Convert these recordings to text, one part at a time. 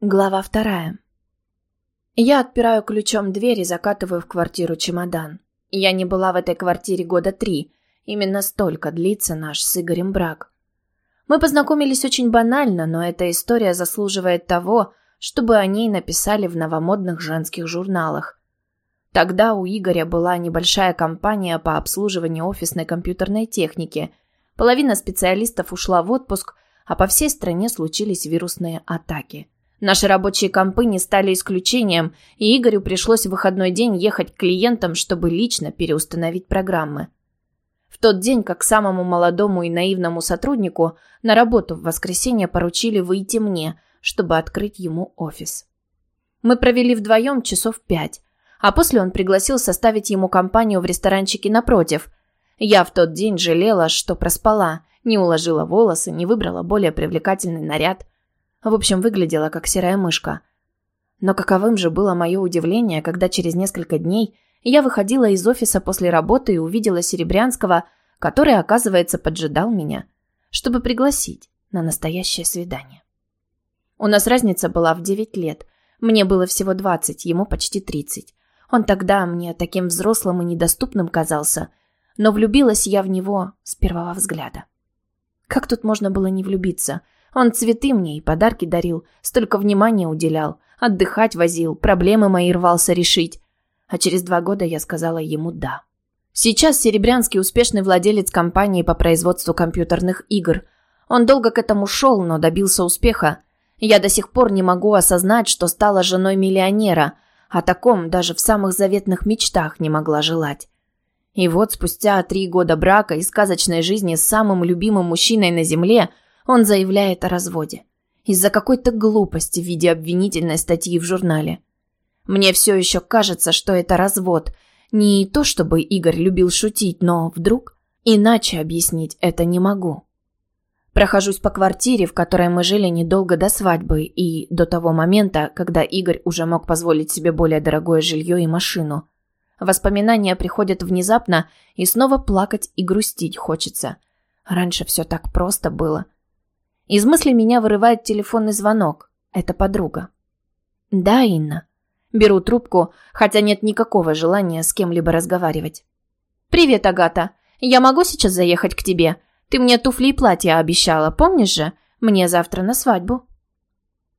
Глава вторая. Я отпираю ключом дверь и закатываю в квартиру чемодан. Я не была в этой квартире года три. Именно столько длится наш с Игорем брак. Мы познакомились очень банально, но эта история заслуживает того, чтобы о ней написали в новомодных женских журналах. Тогда у Игоря была небольшая компания по обслуживанию офисной компьютерной техники. Половина специалистов ушла в отпуск, а по всей стране случились вирусные атаки. Наши рабочие компы не стали исключением, и Игорю пришлось в выходной день ехать к клиентам, чтобы лично переустановить программы. В тот день, как самому молодому и наивному сотруднику, на работу в воскресенье поручили выйти мне, чтобы открыть ему офис. Мы провели вдвоем часов пять, а после он пригласил составить ему компанию в ресторанчике напротив. Я в тот день жалела, что проспала, не уложила волосы, не выбрала более привлекательный наряд – в общем, выглядела как серая мышка. Но каковым же было мое удивление, когда через несколько дней я выходила из офиса после работы и увидела Серебрянского, который, оказывается, поджидал меня, чтобы пригласить на настоящее свидание. У нас разница была в 9 лет. Мне было всего 20, ему почти 30. Он тогда мне таким взрослым и недоступным казался, но влюбилась я в него с первого взгляда. Как тут можно было не влюбиться – он цветы мне и подарки дарил, столько внимания уделял, отдыхать возил, проблемы мои рвался решить. А через два года я сказала ему «да». Сейчас Серебрянский успешный владелец компании по производству компьютерных игр. Он долго к этому шел, но добился успеха. Я до сих пор не могу осознать, что стала женой миллионера. О таком даже в самых заветных мечтах не могла желать. И вот спустя три года брака и сказочной жизни с самым любимым мужчиной на земле – он заявляет о разводе. Из-за какой-то глупости в виде обвинительной статьи в журнале. Мне все еще кажется, что это развод. Не то, чтобы Игорь любил шутить, но вдруг... Иначе объяснить это не могу. Прохожусь по квартире, в которой мы жили недолго до свадьбы и до того момента, когда Игорь уже мог позволить себе более дорогое жилье и машину. Воспоминания приходят внезапно, и снова плакать и грустить хочется. Раньше все так просто было. Из мысли меня вырывает телефонный звонок. Это подруга. «Да, Инна». Беру трубку, хотя нет никакого желания с кем-либо разговаривать. «Привет, Агата. Я могу сейчас заехать к тебе? Ты мне туфли и платье обещала, помнишь же? Мне завтра на свадьбу».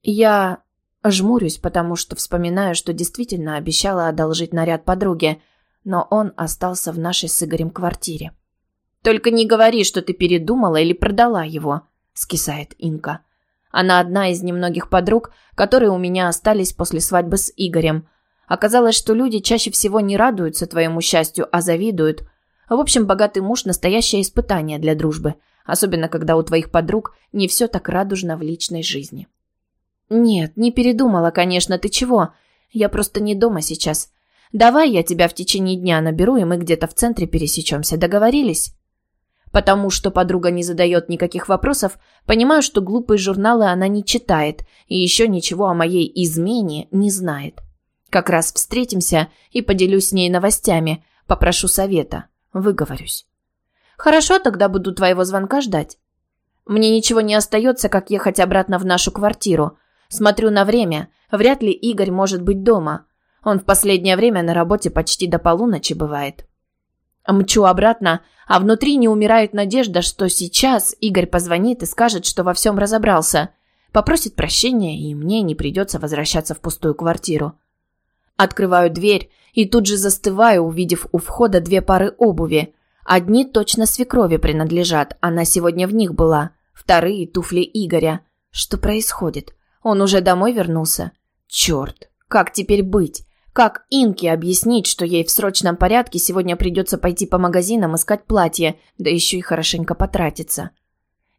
Я жмурюсь, потому что вспоминаю, что действительно обещала одолжить наряд подруге, но он остался в нашей с Игорем квартире. «Только не говори, что ты передумала или продала его», скисает Инка. Она одна из немногих подруг, которые у меня остались после свадьбы с Игорем. Оказалось, что люди чаще всего не радуются твоему счастью, а завидуют. В общем, богатый муж – настоящее испытание для дружбы, особенно когда у твоих подруг не все так радужно в личной жизни. Нет, не передумала, конечно, ты чего? Я просто не дома сейчас. Давай я тебя в течение дня наберу, и мы где-то в центре пересечемся. Договорились? Потому что подруга не задает никаких вопросов, понимаю, что глупые журналы она не читает и еще ничего о моей измене не знает. Как раз встретимся и поделюсь с ней новостями, попрошу совета, выговорюсь. Хорошо, тогда буду твоего звонка ждать. Мне ничего не остается, как ехать обратно в нашу квартиру. Смотрю на время, вряд ли Игорь может быть дома. Он в последнее время на работе почти до полуночи бывает. Мчу обратно, а внутри не умирает надежда, что сейчас Игорь позвонит и скажет, что во всем разобрался. Попросит прощения, и мне не придется возвращаться в пустую квартиру. Открываю дверь и тут же застываю, увидев у входа две пары обуви. Одни точно свекрови принадлежат, она сегодня в них была. Вторые – туфли Игоря. Что происходит? Он уже домой вернулся? Черт, как теперь быть? Как Инке объяснить, что ей в срочном порядке сегодня придется пойти по магазинам искать платье, да еще и хорошенько потратиться?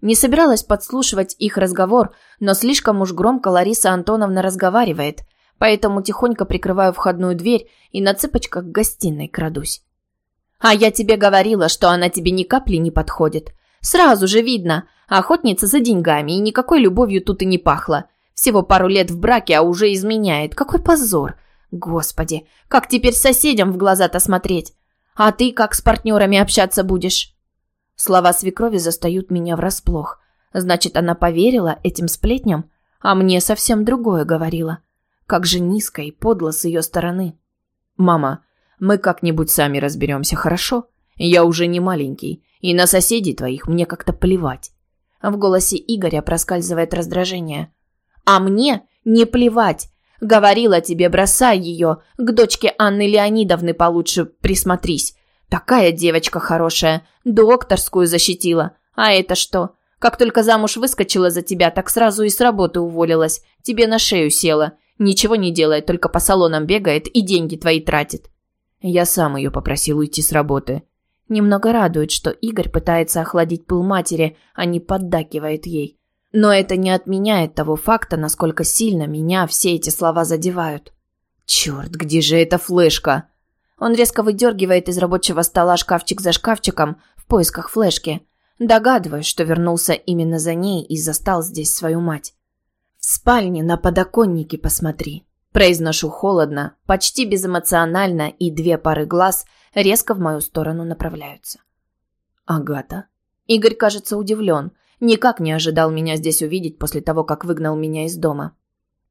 Не собиралась подслушивать их разговор, но слишком уж громко Лариса Антоновна разговаривает, поэтому тихонько прикрываю входную дверь и на цыпочках к гостиной крадусь. «А я тебе говорила, что она тебе ни капли не подходит. Сразу же видно, охотница за деньгами, и никакой любовью тут и не пахло. Всего пару лет в браке, а уже изменяет. Какой позор!» Господи, как теперь соседям в глаза-то смотреть? А ты как с партнерами общаться будешь? Слова свекрови застают меня врасплох. Значит, она поверила этим сплетням? А мне совсем другое говорила. Как же низко и подло с ее стороны. «Мама, мы как-нибудь сами разберемся, хорошо? Я уже не маленький, и на соседей твоих мне как-то плевать». В голосе Игоря проскальзывает раздражение. «А мне не плевать. Говорила тебе, бросай ее. К дочке Анны Леонидовны получше присмотрись. Такая девочка хорошая. Докторскую защитила. А это что? Как только замуж выскочила за тебя, так сразу и с работы уволилась. Тебе на шею села. Ничего не делает, только по салонам бегает и деньги твои тратит. Я сам ее попросил уйти с работы. Немного радует, что Игорь пытается охладить пыл матери, а не поддакивает ей. Но это не отменяет того факта, насколько сильно меня все эти слова задевают. Черт, где же эта флешка? Он резко выдергивает из рабочего стола шкафчик за шкафчиком в поисках флешки. Догадываюсь, что вернулся именно за ней и застал здесь свою мать. «В спальне на подоконнике посмотри», – произношу холодно, почти безэмоционально, и две пары глаз резко в мою сторону направляются. «Агата?» Игорь кажется удивлен, никак не ожидал меня здесь увидеть после того, как выгнал меня из дома.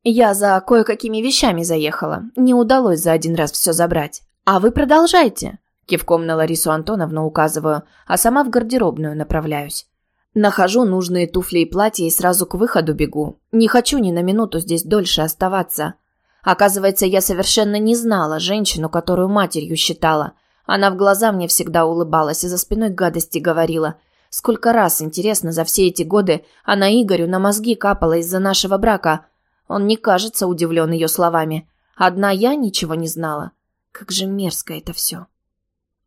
Я за кое-какими вещами заехала. Не удалось за один раз все забрать. А вы продолжайте. Кивком на Ларису Антоновну указываю, а сама в гардеробную направляюсь. Нахожу нужные туфли и платья и сразу к выходу бегу. Не хочу ни на минуту здесь дольше оставаться. Оказывается, я совершенно не знала женщину, которую матерью считала. Она в глаза мне всегда улыбалась и за спиной гадости говорила – Сколько раз, интересно, за все эти годы она Игорю на мозги капала из-за нашего брака. Он не кажется удивлен ее словами. Одна я ничего не знала. Как же мерзко это все.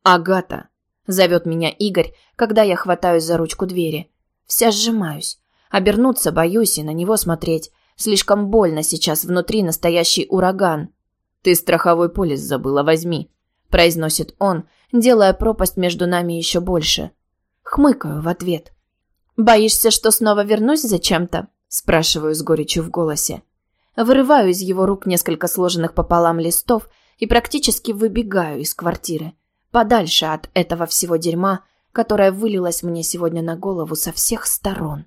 «Агата!» — зовет меня Игорь, когда я хватаюсь за ручку двери. Вся сжимаюсь. Обернуться боюсь и на него смотреть. Слишком больно сейчас внутри настоящий ураган. «Ты страховой полис забыла, возьми», — произносит он, делая пропасть между нами еще больше. Хмыкаю в ответ. «Боишься, что снова вернусь зачем-то?» Спрашиваю с горечью в голосе. Вырываю из его рук несколько сложенных пополам листов и практически выбегаю из квартиры. Подальше от этого всего дерьма, которое вылилось мне сегодня на голову со всех сторон.